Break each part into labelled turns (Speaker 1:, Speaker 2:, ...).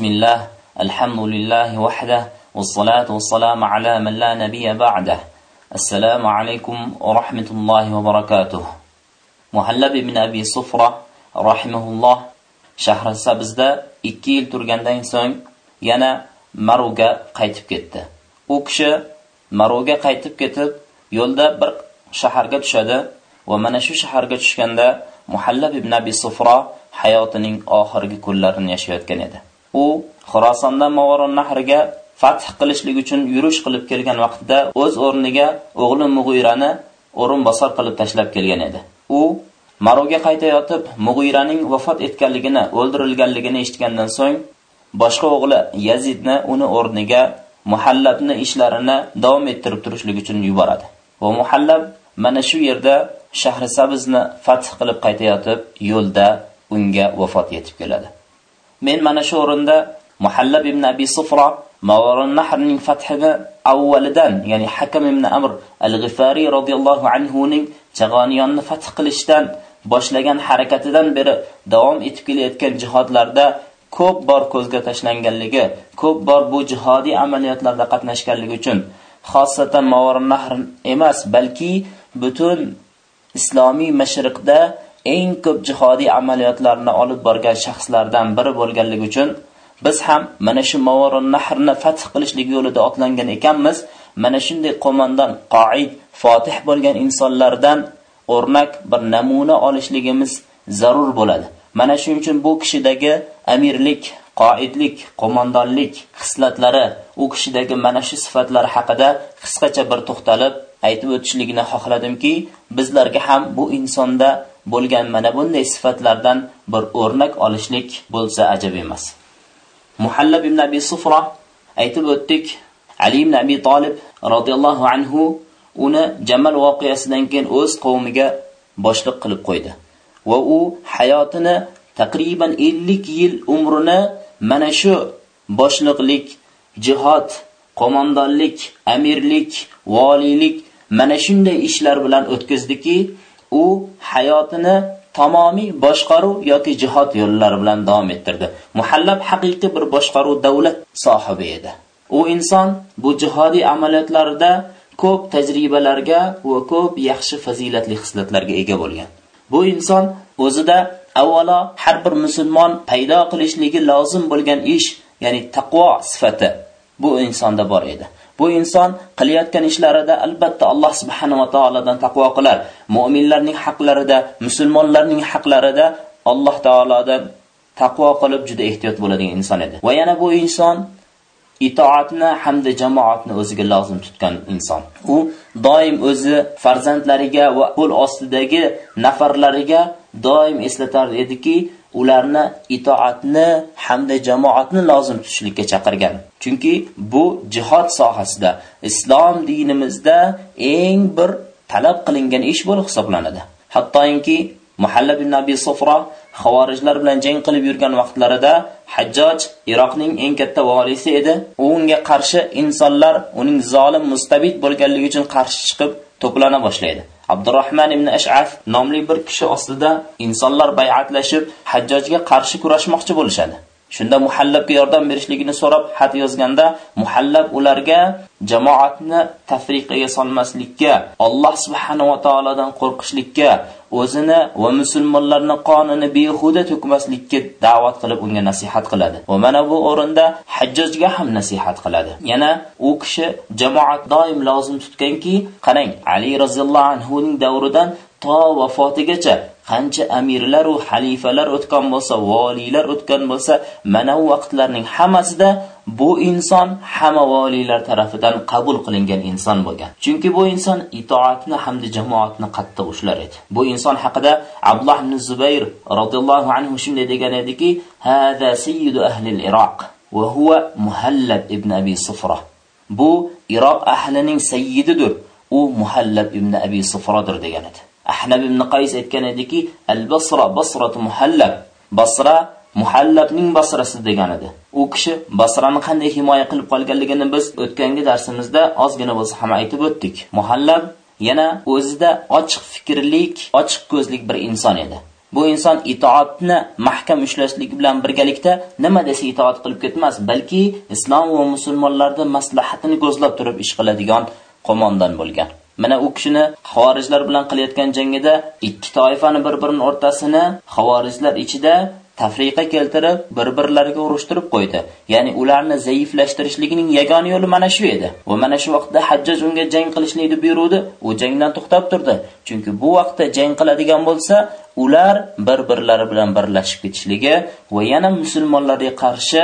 Speaker 1: بسم الله الحمد لله وحده والصلاة والسلام على من لا نبي بعده السلام عليكم ورحمة الله وبركاته muhallab ibn abi sufra rahimahulloh shahri sabizda ikki yil turgandan so'ng yana maruga qaytib ketdi u kishi maruga qaytib ketib yo'lda bir shaharga tushadi va mana shu shaharga tushganda muhallab ibn abi sufra hayotining oxirgi kunlarini yashayotgan edi U Xorasondan movaron nahriga fath qilishlik uchun yurish qilib kelgan vaqtida o'z o'rniga o'g'li mug'irani o'rinbosar qilib tashlab kelgan edi. U maroga qaytayotib mug'iraning vafot etganligini o'ldirilganligini eshitgandan so'ng boshqa o'g'li yazidni uni o'rniga muhallabni ishlarini davom ettirib turishlik uchun yuboradi. Va muhallab mana shu yerda Shahrisabizni fath qilib qaytayotib yo'lda unga vafot yetib keladi. Men mana shu o'rinda muhallab ibn abi sufra Mavaron Nahrning fathini avvalidan, ya'ni Hakam ibn Amr al-Ghifari radhiyallohu anhu ning Chag'oniyonni fath qilishdan boshlagan harakatidan beri davom etib kelayotgan jihodlarda ko'p bor ko'zga tashlanganligi, ko'p bor bu jihodiy amaliyotlarda qatnashganligi uchun xosatan Mavaron Nahr emas, balki butun islomiy mashriqda eng ko'p jihodiy amaliyotlarni olib borgan shaxslardan biri bo'lganligi uchun biz ham mana shu Mavarun Nahrni fath qilishlik yo'lida otlangan ekanmiz. Mana shunday qo'mondan, qoid, fotih bo'lgan insonlardan o'rnak bir namuna olishligimiz zarur bo'ladi. Mana shuning uchun bu kishidagi amirlik, qoidlik, qo'mondonlik xislatlari, u kishidagi mana shu sifatlar haqida qisqacha bir to'xtalib aytib o'tishligini xohladimki, bizlarga ham bu insonda bo'lgan mana bunday sifatlardan bir o'rnak olishlik bo'lsa ajab emas. muhallab ibn abi sufra aytib o'tdik ali ibn abi tolib roziyallohu anhu uni jamal voqeasidan keyin o'z qavmiga boshliq qilib qo'ydi va u hayotini taqriban 50 yil umrini mana shu boshliqlik jihod qo'mondonlik amirlik voliylik mana shunday ishlar bilan o'tkazdiki u hayotini tamomiy boshqaruv yoki jihod yo'llari bilan davom ettirdi. Muhallab haqiqiy bir boshqaruv davlat sohibi edi. U inson bu jihodiy amaliyotlarda ko'p tajribalarga va ko'p yaxshi fazilatli xislatlarga ega bo'lgan. Bu inson o'zida avvalo har bir musulmon paydo qilishligi lozim bo'lgan ish, ya'ni taqvo sifati bu insonda bor edi. Bu inson qilayotgan ishlarida albatta Alloh subhanahu va taoladan taqvo qilar. Mu'minlarning haqlarida, musulmonlarning haqlarida Alloh taoladan taqvo qilib juda ehtiyot bo'ladigan inson edi. Va yana bu inson itoatni hamda jamoatni o'ziga lozim tutgan inson. U doim o'zi farzandlariga va qo'l ostidagi nafarlariga doim eslatar ediki, ularni itoatni hamda jamoatni lozim tutishlikka chaqirgan. Chunki bu jihod sohasida islom dinimizda eng bir talab qilingan ish bo'lib hisoblanadi. Hattoki Muhallab ibn Abi Sufra xavorijlar bilan jang qilib yurgan vaqtlarida Hajjoj Iroqning eng katta valisi edi. U unga qarshi insonlar uning zolim mustabid bo'lganligi uchun qarshi chiqib to'plana boshlaydi. Abdurrahman ibn Ash'af nomli bir kishi ostida insonlar bay'atlashib Hajjojga qarshi kurashmoqchi bo'lishadi. Shunda Muhallabga yordam berishligini so'rab xat yozganda Muhallab ularga jamoatni tafriqaga solmaslikka, Alloh subhanahu va taolodan qo'rqishlikka, o'zini va musulmonlarning qonini behuda to'kmaslikka da'vat qilib unga nasihat qiladi. Va mana bu o'rinda Hajjojga ham nasihat qiladi. Yana u kishi jamoat doim lozim tutganki, qarang, Ali roziyallohu anhu ning davridan to vafotigacha qancha amirlar va xalifalar o'tgan bo'lsa, valilar o'tgan bo'lsa, mana u vaqtlarning hammasida bu inson hamma valilar tarafidan qabul qilingan inson bo'lgan. Chunki bu inson itoatni hamda jamoatni qattiq ushlar edi. Bu inson haqida Abdullah ibn Zubayr radhiyallohu anhu shunday degan ediki, "Hada sayyidu ahli al-Iroq va huwa Muhallab ibn Abi Sufra." Bu Iroq ahlining sayyididir. U Muhallab ibn Abi Sufradir degan edi. Ahnab ibn Qays aytgan ediki, "Al-Basra Basratu Muhallab." Basra Muhallabning Basrasi degan edi. U kishi Basrani qanday himoya qilib qolganligini biz o'tgangi darsimizda ozgina bo'lsa ham aytib o'tdik. Muhallab yana o'zida ochiq fikrlik, ochiq ko'zlik bir inson edi. bu inson itoatni mahkam ushlashlik bilan birgalikda nima desa itoat qilib ketmas balki islom va musulmonlarni maslahatini ko'zlab turib ish qiladigan qo'mondon bo'lgan mana u kishini xavorijlar bilan qilayotgan jangida ikki toifani bir birini o'rtasini xavorijlar ichida tafriqa keltirib bir birlariga urushtirib qo'ydi. Ya'ni ularni zaiflashtirishligining yagona yo'li mana shu edi. Va mana shu vaqtda Hajjaj unga jang qilishlikni buyurdi, u jangdan to'xtab turdi. Chunki bu vaqtda jang qiladigan bo'lsa ular bir birlari bilan birlashib ketishligi va yana musulmonlarga qarshi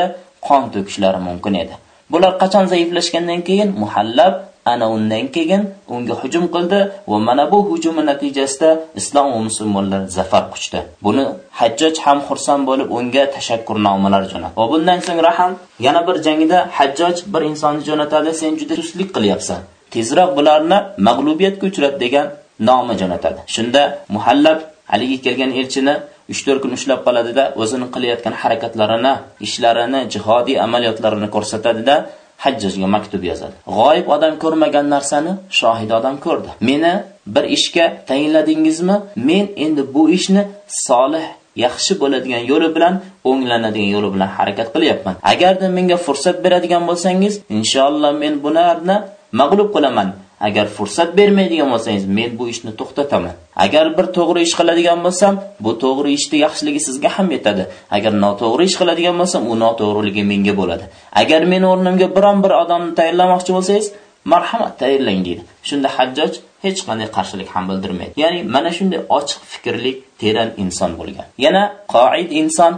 Speaker 1: qon to'kishlari mumkin edi. Bular qachon zaiflashgandan keyin muhallab ana undan keyin unga hujum qildi va mana bu hujumi natijasida islom va musulmonlar zafar quchdi. Buni hajjoj ham xursand bo'lib unga tashakkurnomalar jo'natdi. Va bundan so'ngra ham yana bir jangida hajjoj bir insonni jo'natadi sen juda sustlik qilyapsan. Tezroq bularni mag'lubiyatga uchrat degan noma jo'natadi. Shunda muhallab haligi kelgan elchini 3-4 kun ushlab qoladida o'zini qilayotgan harakatlarini ishlarini jihodiy amaliyotlarini ko'rsatadida hajjajga maktub yozadi. G'oyib odam ko'rmagan narsani shohid odam ko'rdi. Meni bir ishga tayinladingizmi? Men endi bu ishni solih yaxshi bo'ladigan yo'li bilan o'nglanadigan yo'li bilan harakat qilyapman. Agarda menga fursat beradigan bo'lsangiz inshaalloh men bularni mag'lub qilaman agar fursat bermaydigan bo'lsangiz men bu ishni to'xtataman. Agar bir to'g'ri ish qiladigan bo'lsam bu to'g'ri ishni yaxshiligi sizga ham yetadi. Agar noto'g'ri ish qiladigan bo'lsam u noto'g'riligi menga bo'ladi. Agar men o'rnimga biron bir odamni tayinlamoqchi bo'lsangiz marhamat tayinlang deydi. Shunda hajjoj hech qanday qarshilik ham bildirmaydi. Ya'ni mana shunday ochiq fikrli teran inson bo'lgan. Yana qoid inson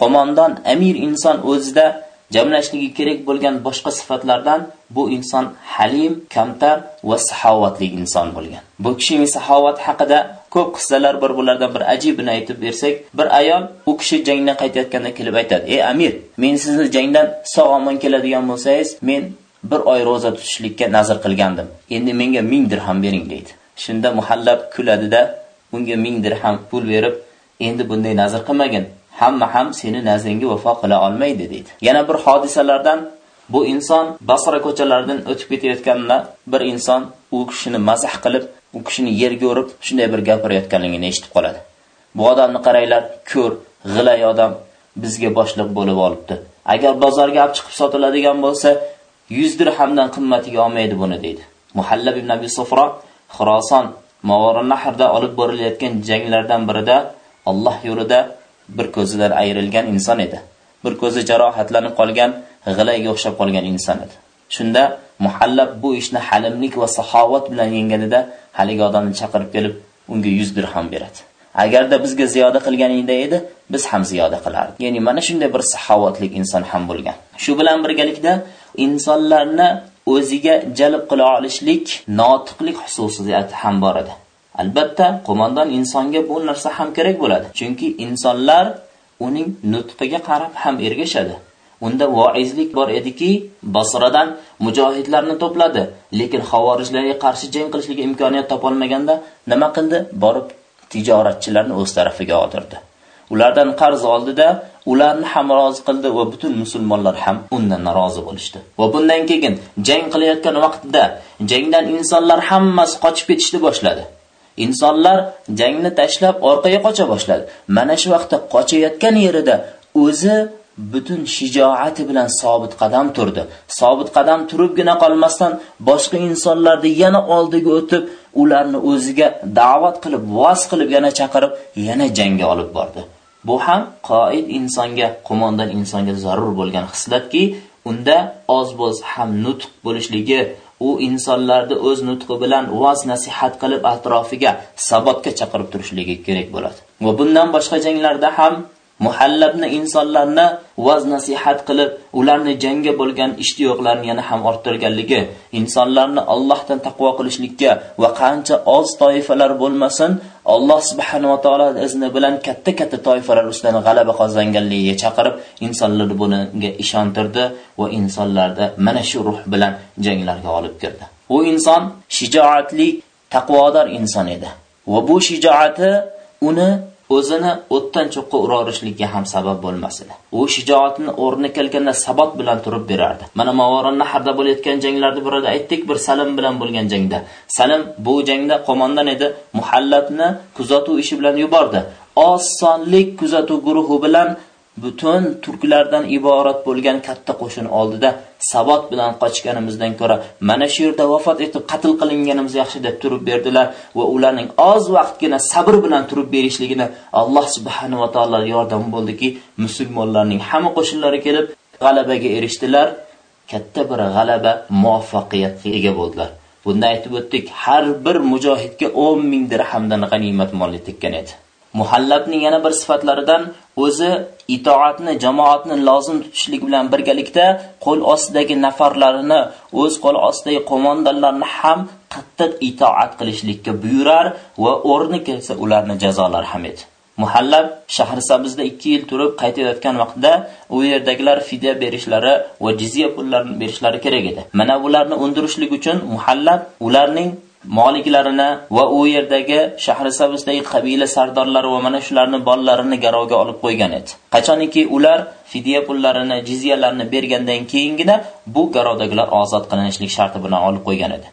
Speaker 1: qo'mondon amir inson o'zida jamlashligi kerak bo'lgan boshqa sifatlardan bu inson halim kamtar va saxovatli inson bo'lgan. Bu kishining saxovati haqida ko'p qissalar bor bulardan bir ajibini aytib bersak bir ayol u kishi jangdan qaytayotganda kelib aytadi ey amir men sizni jangdan sog' omon keladigan bo'lsangiz men bir oy ro'za tutishlikka nazr qilgandim. Endi menga ming dirham bering deydi. Shunda muhallab kuladida unga ming dirham pul berib endi bunday nazr qilmagin. Hamma ham seni nazringga vafo qila olmaydi deydi. Yana bir hodisalardan bu inson basra ko'chalaridan o'tib ketayotganda bir inson u kishini mazah qilib u kishini yerga urib shunday bir gapirayotganligini eshitib qoladi. Bu odamni qaranglar ko'r g'ilay odam bizga boshliq bo'lib olibdi. Agar bozorga olib chiqib sotiladigan bo'lsa 100 dirhamdan qimmatiga olmaydi buni deydi. Muhallab ibn abi sufro xuroson nahrda olib borilayotgan janglardan birida Alloh yo'lida bir ko'zidan ayrilgan inson edi. Bir ko'zi jarohatlanib qolgan g'ilayga o'xshab qolgan inson edi. Shunda muhallab bu ishni halimlik va saxovat bilan yengganida haligi odamni chaqirib kelib unga 100 dirham beradi. Agarda bizga ziyoda qilganingda edi biz ham ziyoda qilardik. Ya'ni mana shunday bir saxovatli inson ham bo'lgan. Shu bilan birgalikda insonlarni o'ziga jalb qila olishlik notiqlik xususiyati ham bor edi. Albatta qo'mondon insonga bu narsa ham kerak bo'ladi. Chunki insonlar uning nutqiga qarab ham ergashadi. Unda voizlik bor ediki basradan mujohidlarni to'pladi. Lekin xavorijlarga qarshi jang qilishga imkoniyat topolmaganda nima qildi? Borib tijoratchilarni o'z tarafiga oldirdi. Ulardan qarz oldida ularni ham rozi qildi va butun musulmonlar ham undan rozi bo'lishdi. Va bundan keyin jang qilayotgan vaqtida jangdan insonlar hammasi qochib ketishni boshladi. Insonlar jangni tashlab orqaga qocha boshladi. Mana shu vaqtda qochayotgan yerida o'zi butun shijoati bilan sobit qadam turdi. Sobit qadam turibgina qolmasdan boshqa insonlarni yana oldiga o'tib ularni o'ziga da'vat qilib voz qilib yana chaqirib yana jangga olib bordi. Bu ham qoid insonga qo'mondan insonga zarur bo'lgan xislatki unda oz bo'lsa ham nutq bo'lishligi u insonlarni o'z nutqi bilan voz nasihat qilib atrofiga sabotga chaqirib turishligi kerak bo'ladi. Va bundan boshqa janglarda ham muhallabni insonlarni vaz nasihat qilib ularni jangga bo'lgan ishtiyoqlarini yana ham orttirganligi insonlarni Allohdan taqvo qilishlikka va qancha oz toifalar bo'lmasin Alloh subhanahu va taolo izni bilan katta-katta toifalar ustidan g'alaba qozonganligiga chaqirib insonlarni bunga ishontirdi va insonlarda mana shu ruh bilan janglarga olib kirdi. U inson shijoatli, taqvodor inson edi va bu shijoati uni o'zini o'tdan cho'qqa urorishlikka ham sabab bo'lmasin. U shijoatini o'rni kelganda sabot bilan turib berardi. Mana mavoron nahrda bo'layotgan janglarda birida aytdik bir salim bilan bo'lgan jangda. Salim bu jangda qo'mondon edi muhallatni kuzatuv ishi bilan yubordi. Osonlik kuzatuv guruhi bilan butun turklardan iborat bo'lgan katta qo'shin oldida sabot bilan qochganimizdan ko'ra mana shu yerda vafot etib qatl qilinganimiz yaxshi deb turib berdilar va ularning oz vaqtgina sabr bilan turib berishligini Alloh subhanahu va taolo yordami bo'ldiki musulmonlarning hamma qo'shinlari kelib g'alabaga erishdilar. Katta bir g'alaba muvaffaqiyatga ega bo'ldilar. Bunda aytib o'tdik har bir mujohidga 10 ming dirhamdan g'animat moli tekkan edi. Muhallabning yana bir sifatlaridan o'zi itoatni jamoatni lozim tutishlik bilan birgalikda qo'l ostidagi nafarlarini o'z qo'l ostidagi qo'mondonlarni ham qattiq itoat qilishlikka buyurar va o'rni kelsa ularni jazolar ham edi. Muhallab Shahrisabzda 2 yil turib qaytayotgan vaqtda u yerdagilar fidya berishlari va jizya pullarini berishlari kerak edi. Mana bularni undirishlik uchun muhallab ularning moliklarini va u yerdagi Shahrisabzdagi qabila sardorlari va mana shularni bolalarini garovga olib qo'ygan edi. Qachoniki ular fidya pullarini, jizyalarini bergandan keyingina bu garovdagilar ozod qilinishlik sharti bilan olib qo'ygan edi.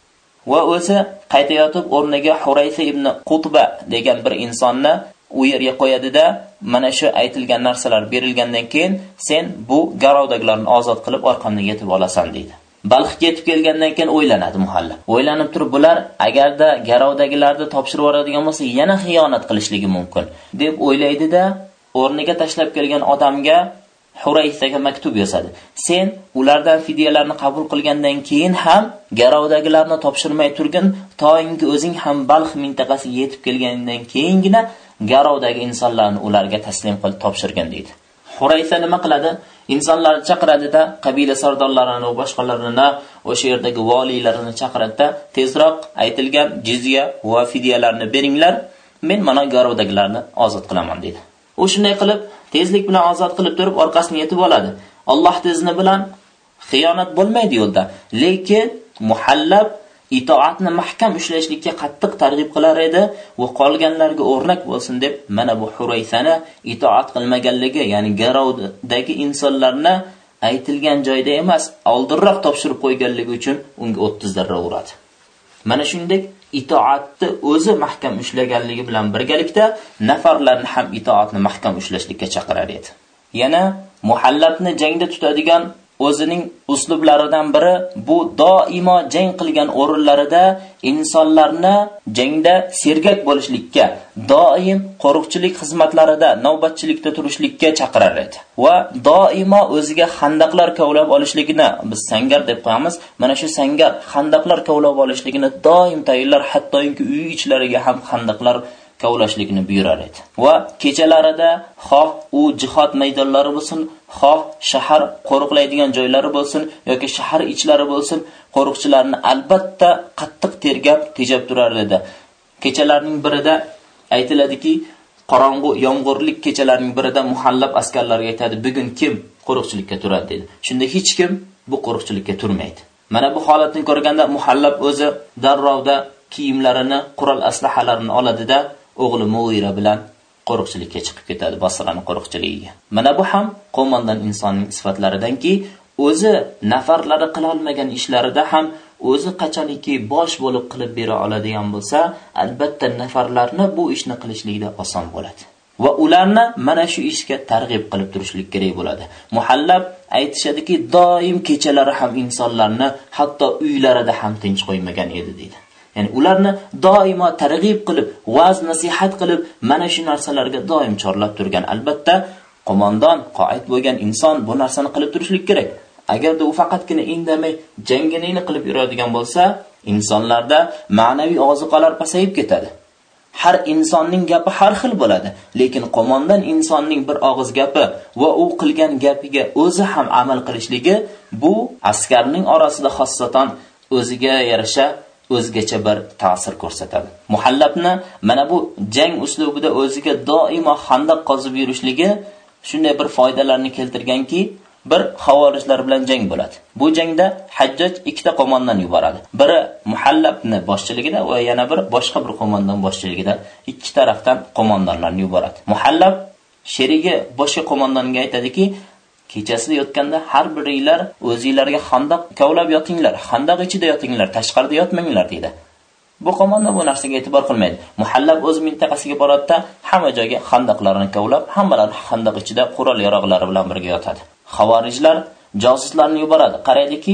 Speaker 1: Va o'zi qaytayotib o'rniga Hurayfa ibn Qutba degan bir insonni u yerga qo'yadida mana shu aytilgan narsalar berilgandan keyin sen bu garovdagilarni ozod qilib orqamdan yetib olasan deydi. Balx ketib kelgandan keyin o'ylanadi muhalla o'ylanib turib bular agarda garovdagilarni topshirib yuboradigan bo'lsa yana xiyonat qilishligi mumkin deb o'ylaydida o'rniga tashlab kelgan odamga Huraysaga maktub yozadi. Sen ulardan fidyalarni qabul qilgandan keyin ham garovdagilarni topshirmay turgin, toinki o'zing ham Balx mintaqasiga yetib kelgandan keyingina garovdagi insonlarni ularga taslim qilib topshirgin deydi. Huraysa nima qiladi? insonlarni chaqiradida qabila sardorlarini va boshqalarini o'sha yerdagi voliylarini chaqiradida tezroq aytilgan jizya va fidyalarni beringlar. Men mana garovdagilarni ozod qilaman deydi u shunday qilib tezlik bilan ozod qilib turib orqasini yetib oladi. Alloh izni bilan xiyonat bo'lmaydi yo'lda. Lekin muhallab itoatni mahkam ushlashlikka qattiq targ'ib qilar edi va qolganlarga o'rnak bo'lsin deb mana bu Huraysani itoat qilmaganligi, ya'ni garovdagi insonlarni aytilgan joyda emas, oldinroq topshirib qo'yganligi uchun unga 30 darra uradi. Mana shunday itoatni o'zi mahkam ushlaganligi bilan birgalikda nafarlarni ham itoatni mahkam ushlashlikka chaqirar edi. Yana muhallabni jangda tutadigan o'zining uslublaridan biri bu doimo jang qilgan o'rinlarida insonlarni jangda sergak bo'lishlikka, doim qo'riqchilik xizmatlarida, navbatchilikda turishlikka chaqirar edi. Va doimo o'ziga xandaqlar kavlab olishligini biz sangar deb qo'yamiz. Mana shu sangar xandaqlar kavlab olishligini doim tayyorlar, hattoki uy ichlariga ham xandaqlar kavlashlikni buyurar edi. Va kechalarida xoh u jihod maydonlari bo'lsin xoh shahar qo'riqlaydigan joylari bo'lsin yoki shahar ichlari bo'lsin qo'riqchilarni albatta qattiq tergab tejab turar edi. Kechalarning birida aytiladiki qorong'u yomg'irlik kechalarning birida muhallab askarlarga aytadi bugun kim qo'riqchilikka turadi dedi. Shunda hech kim bu qo'riqchilikka turmaydi. Mana bu holatni ko'rganda muhallab o'zi darrovda kiyimlarini qurol aslahalarini oladida o'g'li Muira bilan qo'riqchilikka chiqib ketadi Basrani qo'riqchiligiga. Mana bu ham qo'mondan insonning sifatlaridanki, o'zi nafarlari qila olmagan ishlarida ham o'zi qachoniki bosh bo'lib qilib bera oladigan bo'lsa, albatta nafarlarni bu ishni qilishlikda oson bo'ladi. va ularni mana shu ishga targ'ib qilib turishlik kerak bo'ladi. Muhallab aytishadiki, doim kechalari ham insonlarni hatto uylarida ham tinch qo'ymagan edi deydi. Ya'ni ularni doimo targ'ib qilib, vaz nasihat qilib, mana shu narsalarga doim chorlab turgan. Albatta, qo'mondon, qoid bo'lgan inson bu narsani qilib turishlik kerak. Agarda u faqatgina indamay janginini qilib yuradigan bo'lsa, insonlarda ma'naviy oziqalar pasayib ketadi. Har insonning gapi har xil bo'ladi, lekin qo'mondan insonning bir og'iz gapi va u qilgan gapiga o'zi ham amal qilishligi bu askarning orasida xossatan o'ziga yarasha o'zgacha bir ta'sir ko'rsatadi. Muhallabni mana bu jang uslubida o'ziga doimo xandaq qozib yurishligi shunday bir foydalarni keltirganki, bir xavorijlar bilan jang bo'ladi. Bu jangda Hajjaj ikkita qo'mondan yuboradi. Biri Muhallabni boshchiligida va yana bir boshqa bir qo'mondan boshchiligida ikki tarafdan qo'mondonlarni yuboradi. Muhallab sherigi boshqa qo'mondonga aytadiki, kechasi yotganda har biringlar o'zinglarga xandoq kavlab yotinglar, xandoq ichida yotinglar, tashqarida yotmanglar dedi. bu qomonda bu narsaga e'tibor qilmaydi. Muhallab o'z mintaqasiga boradida hamma joyga xandaqlarni kovlab hammalar xandaq ichida qurol yaroqlari bilan birga yotadi. Xavorijlar josuslarni yuboradi. Qaraydiki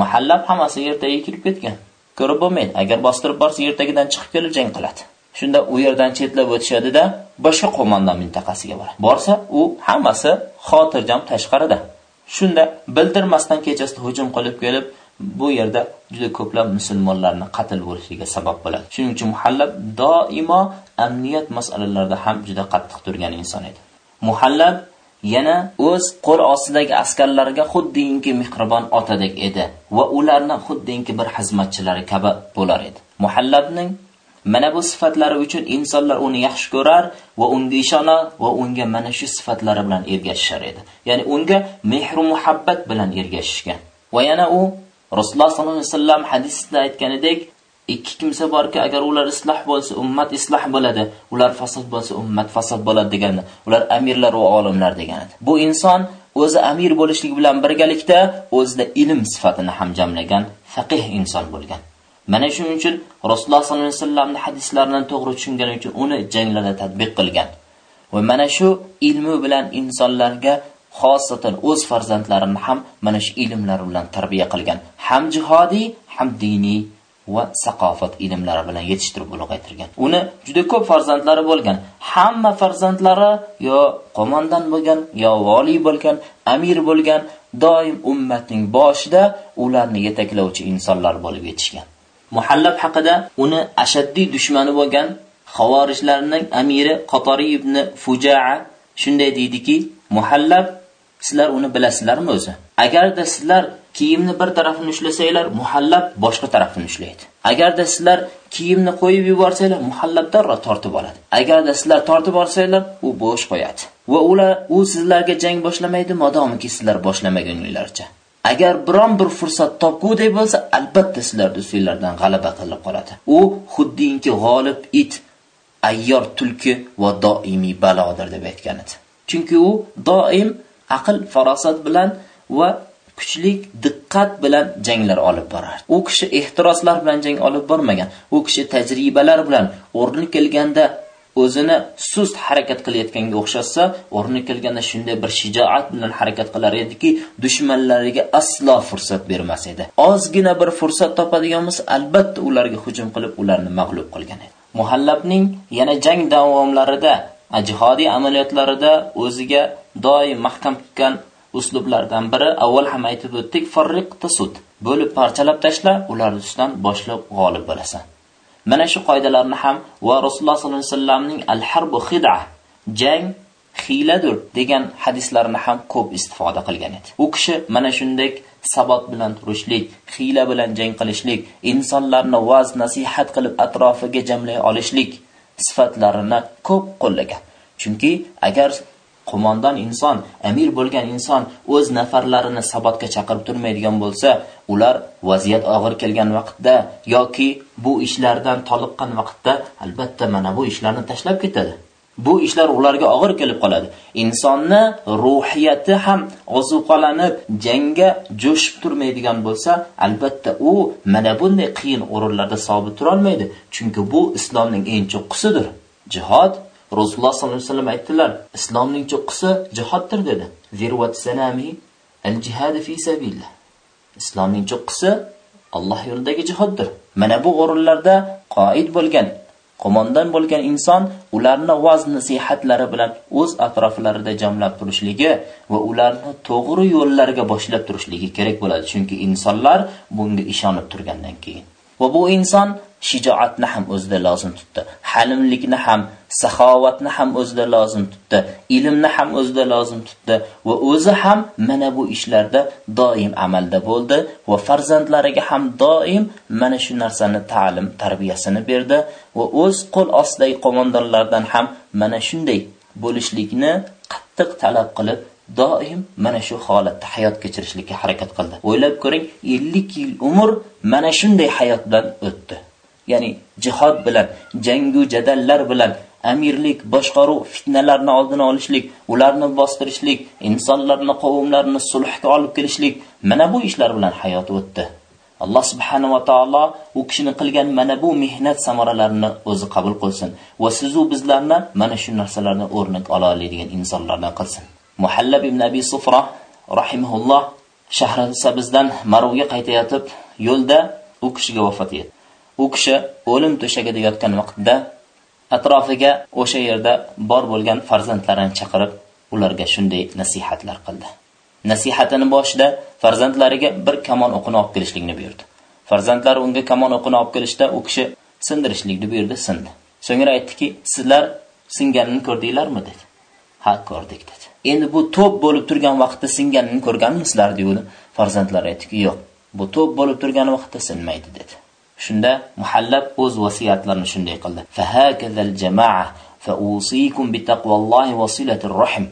Speaker 1: muhallab hammasi ertaga kirib ketgan. Ko'rib bo'lmaydi. Agar bostirib borsa ertagidan chiqib kelib jang qiladi. Shunda u yerdan chetlab o'tishadida boshqa qo'mondon mintaqasiga boradi. Borsa u hammasi xotirjam tashqarida. Shunda bildirmasdan kechasida hujum qilib kelib bu yerda juda ko'plab musulmonlarni qatl bo'lishiga sabab bo'ladi. Shuning uchun muhallab doimo amniyat masalalarida ham juda qattiq turgan inson edi. Muhallab yana o'z qo'l ostidagi askarlarga xuddinki mehribon otadek edi va ularni xuddinki bir xizmatchilari kabi bo'lar edi. Muhallabning mana bu sifatlari uchun insonlar uni yaxshi ko'rar va unga ishona va unga mana shu sifatlari bilan ergashishar edi. Ya'ni unga mehru muhabbat bilan ergashishgan. Va yana u rasululloh sollallohu alayhi vasallam hadisida aytganidek ikki kimsa borki agar ular isloh bo'lsa ummat isloh bo'ladi ular fasod bo'lsa ummat fasod bo'ladi degani, ular amirlar va olimlar degan edi bu inson o'zi amir bo'lishlik bilan birgalikda o'zida ilm sifatini ham jamlagan faqih inson bo'lgan. Mana shuning uchun rasululloh sollallohu alayhi vasallamni hadislarini to'g'ri tushungani uchun uni janglarda tadbiq qilgan. Va mana shu ilmi bilan insonlarga xosatan o'z farzandlarini ham mana shu ilmlar bilan tarbiya qilgan. Ham jihodiy ham diniy va saqofat ilmlari bilan yetishtirib ulg'aytirgan. Uni juda ko'p farzandlari bo'lgan. Hamma farzandlari yo qo'mondan bo'lgan yo voliy bo'lgan amir bo'lgan doim ummatning boshida ularni yetaklovchi insonlar bo'lib yetishgan. Muhallab haqida uni ashaddiy dushmani bo'lgan havorijlarning amiri qatori ibn fujaa shunday deydiki muhallab sizlar uni bilasizlarmi o'zi? Agarda sizlar kiyimni bir tarafini ushlasanglar muhallab boshqa tarafini ushlaydi. Agarda sizlar kiyimni qo'yib yuborsanglar muhallab darrov tortib oladi. Agarda sizlar tortib olsanglar u bo'sh qo'yadi. Va ular u sizlarga jang boshlamaydi modomiki sizlar boshlamaguninglarcha agar biron bir fursat topgudek bo'lsa albatta sizlarni ustinglardan g'alaba qilib qoladi. U xuddinki g'olib it ayyor tulki va doimiy balodir deb aytgan edi. Chunki u doim aql farosat bilan va kuchlik diqqat bilan janglar olib borardi u kishi ehtiroslar bilan jang olib bormagan. U kishi tajribalar bilan o'rni kelganda o'zini sust harakat qilayotganga o'xshasa o'rni kelganda shunday bir shijoat bilan harakat qilar ediki dushmanlariga aslo fursat bermas edi. Ozgina bir fursat topadigan bo'lsa albatta ularga hujum qilib ularni mag'lub qilgan edi. Muhallabning yana jang davomlarida jihodiy amaliyotlarida o'ziga doim mahkam tutgan uslublardan biri avval ham aytib o'tdik farriq tasud bo'lib parchalab tashla ular ustidan boshlab g'olib bo'lasan. Mana shu qoidalarni ham va rasululloh sollallohu alayhi vasallamning al harbu xida jang hiyladir degan hadislarni ham ko'p istifoda qilgan edi. U kishi mana shunday sabot bilan turishlik hiyla bilan jang qilishlik insonlarni vaz nasihat qilib atrofiga jamlay olishlik sifatlarini ko'p qo'llagan. Chunki agar qo'mondon inson amir bo'lgan inson o'z nafarlarini sabotga chaqirib turmaydigan bo'lsa ular vaziyat og'ir kelgan vaqtda yoki bu ishlardan toliqqan vaqtda albatta mana bu ishlarni tashlab ketadi. Bu ishlar ularga og'ir kelib qoladi. Insonni ruhiyati ham ozuqalanib jangga jo'shib turmaydigan bo'lsa albatta u mana bunday qiyin o'rinlarda sobit turolmaydi. Chunki bu islomning eng cho'qqisidir. Jihod rasululloh sollallohu alayhi vasallam aytdilar islomning cho'qqisi jihoddir dedi. Al jihad fi sabilillah islomning cho'qqisi Alloh yo'lidagi jihoddir mana bu o'rinlarda qoid bo'lgan qo'mondon bo'lgan inson ularni vaz nasihatlari bilan o'z atroflarida jamlab turishligi va ularni to'g'ri yo'llarga boshlab turishligi kerak bo'ladi. Chunki insonlar bunga ishonib turgandan keyin. Va bu inson shijoatni ham o'zida lozim tutdi halimlikni ham saxovatni ham o'zida lozim tutdi ilmni ham o'zida lozim tutdi va o'zi ham mana bu ishlarda doim amalda bo'ldi va farzandlariga ham doim mana shu narsani ta'lim tarbiyasini berdi va o'z qo'l ostidagi qo'mondonlardan ham mana shunday bo'lishlikni qattiq talab qilib doim mana shu holatda hayot kechirishlikka harakat qildi. O'ylab ko'ring 50 yil umr mana shunday hayot bilan o'tdi. Ya'ni jihod bilan jangu jadallar bilan amirlik boshqaruv fitnalarni oldini olishlik ularni bostirishlik insonlarni qavmlarni sulhga olib kelishlik mana bu ishlar bilan hayot o'tdi. Alloh subhanahu va taolo u kishini qilgan mana bu mehnat samaralarini o'zi qabul qilsin va sizu bizlarni mana shu narsalarni o'rnak ola oladigan insonlardan qilsin. Muhallab ibn abi sufra rahimahulloh shahri sabizdan maruvga qaytayotib yo'lda u kishiga vafot etdi. U kishi o'lim to'shagida yotgan vaqtda atrofiga o'sha yerda bor bo'lgan farzandlarini chaqirib ularga shunday nasihatlar qildi. Nasihatini boshida farzandlariga bir kamon o'qini olib kelishlikni buyurdi. Farzandlari unga kamon o'qini olib kelishda u kishi sindirishlikni buyurdi sindi. So'ngra aytdiki sizlar singanini ko'rdinglarmi? dedi. Ha ko'rdik dedi. Endi bu to'p bo'lib turgan vaqtda singanini ko'rganmisizlar? degandi farzandlar aytdiki yo'q bu to'p bo'lib turgan vaqtda sinmaydi dedi. Shunda muhallab o'z vasiyatlarini shunday qildi. Fahakazal jamaa fa usikum bi taqvallohi va silatir rahim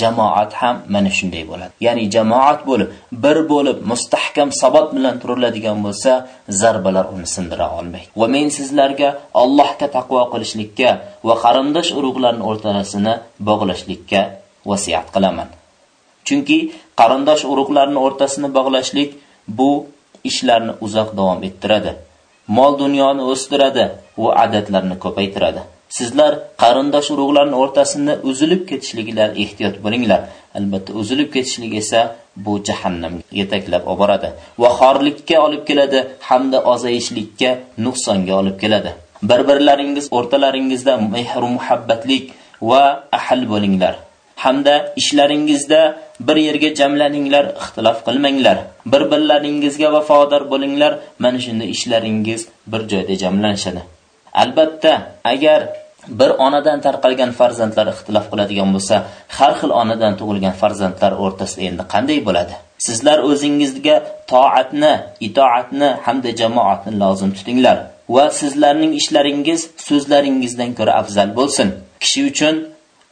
Speaker 1: jamoat ham mana shunday bo'ladi. Ya'ni jamoat bo'lib bir bo'lib mustahkam sabot bilan turiladigan bo'lsa zarbalar uni sindira olmaydi. Va men sizlarga allohga taqvo qilishlikka va qarindosh urug'larni o'rtasini bog'lashlikka vasiyat qilaman. Chunki qarindosh urug'larni o'rtasini bog'lashlik bu ishlarni uzoq davom ettiradi. Mol dunyoni o'stiradi va adatlarni ko'paytiradi. Sizlar qarindosh urug'larning o'rtasida uzilib ketishligidan ehtiyot bo'linglar. Albatta uzilib ketishlik esa bu jahannamga yetaklab olib boradi va xorlikka olib keladi hamda ozayishlikka nuqsonga olib keladi. Bir birlaringiz o'rtalaringizda mehr muhabbatlik va ahl bo'linglar. Hamda ishlaringizda bir yerga jamlaninglar ixtilof qilmanglar. Bir birlaringizga vafodor bo'linglar. Mana shunda ishlaringiz bir joyda jamlanishadi. Albatta agar bir onadan tarqalgan farzandlar ixtilof qiladigan bo'lsa har xil onadan tug'ilgan farzandlar o'rtasida endi qanday bo'ladi? Sizlar o'zingizga toatni itoatni hamda jamoatni lozim tutinglar va sizlarning ishlaringiz so'zlaringizdan ko'ra afzal bo'lsin. Kishi uchun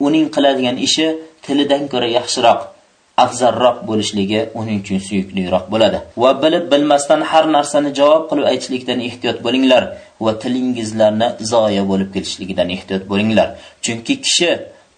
Speaker 1: uning qiladigan ishi tilidan ko'ra yaxshiroq afzalroq bo'lishligi uning uchun suyukliroq bo'ladi. Va bilib bilmasdan har narsani javob qilib aytishlikdan ehtiyot bo'linglar va tilingizlarni zoya bo'lib ketishligidan ehtiyot bo'linglar. Chunki kishi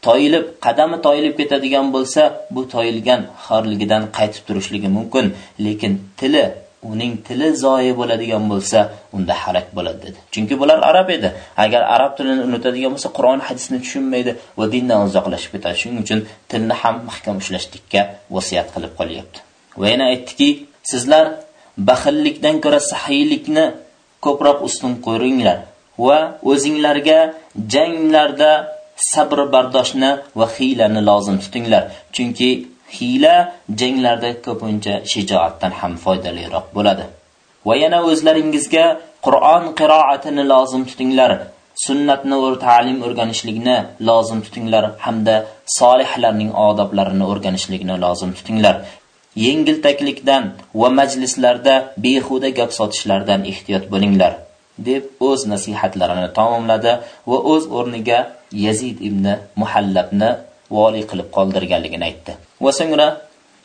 Speaker 1: toyilib qadami toyilib ketadigan bo'lsa bu toyilgan xorligidan qaytib turishligi mumkin. Lekin tili uning tili zoyi bo'ladigan bo'lsa unda halak bo'ladi dedi. Chunki bular arab edi. Agar arab tilini unutadigan bo'lsa qur'on hadisni tushunmaydi va dindan uzoqlashib ketadi. Shuning uchun tilni ham mahkam ushlashlikka vasiyat qilib qolyapti. Va yana aytdiki sizlar baxillikdan ko'ra sahiylikni ko'proq ustun qo'yinglar va o'zinglarga janglarda sabr bardoshni va hiylani lozim tutinglar. Chunki hiyla janglarda ko'pincha shijoatdan ham foydaliroq bo'ladi. Va yana o'zlaringizga qur'on qiroatini lozim tutinglar sunnatni va ta'lim o'rganishlikni lozim tutinglar hamda solihlarning odoblarini o'rganishlikni lozim tutinglar. Yengiltaklikdan va majlislarda behuda gap sotishlardan ehtiyot bo'linglar deb o'z nasihatlarini tamomladi va o'z o'rniga yazid ibn muhallabni vali qilib qoldirganligini aytdi. Va so'ngra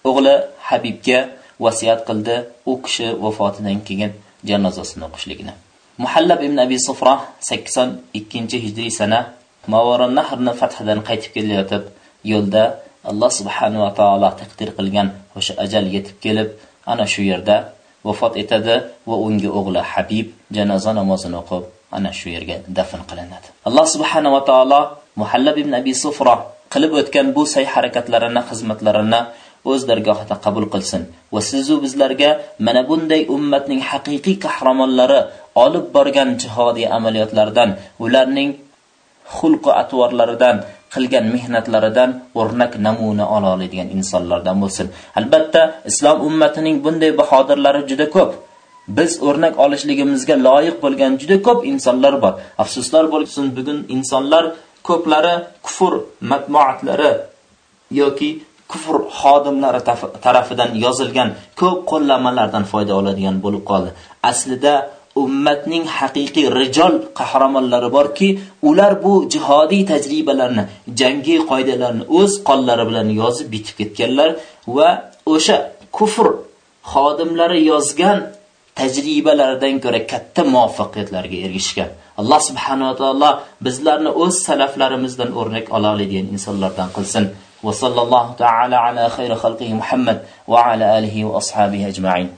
Speaker 1: o'g'li habibga vasiyat qildi. U kishi vafotidan keyin janozasini o'qishligini. Muhallab ibn abi sufra 82 hijriy sana mavaron nahrni fathidan qaytib kelayotib yo'lda alloh subhanahu va taolo taqdir qilgan o'sha ajal yetib kelib ana shu yerda vafot etadi va unga o'g'li habib janoza namozini o'qib ana shu yerga dafn qilinadi. Alloh subhanahu va taolo muhallab ibn abi sufra qilib o'tgan bu sa'y harakatlarini xizmatlarini o'z dargohida qabul qilsin. Va sizu bizlarga mana bunday ummatning haqiqiy qahramonlari olib borgan jihodiy amaliyotlardan ularning xulq atvorlaridan qilgan mehnatlaridan o'rnak namuna ola oladigan insonlardan bo'lsin. Albatta islom ummatining bunday bahodirlari juda ko'p. Biz o'rnak olishligimizga loyiq bo'lgan juda ko'p insonlar bor. Afsuslar bo'lsin bugun insonlar ko'plari kufr matbuotlari yoki kufr xodimlari tarafidan yozilgan ko'p qo'llamalardan foyda oladigan bo'lib qoldi. Aslida ummatning haqiqiy rijol qahramonlari borki ular bu jihodiy tajribalarni jangiy qoidalarni o'z qo'llari bilan yozib bitib ketganlar va o'sha kufr xodimlari yozgan tajribalaridan ko'ra katta muvaffaqiyatlarga erishgan alloh subhanava taolo bizlarni o'z salaflarimizdan o'rnak ola oladigan insonlardan qilsin وصلى الله تعالى على خير خلقه محمد وعلى آله وأصحابه أجمعين